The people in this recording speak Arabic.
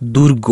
দুর্গ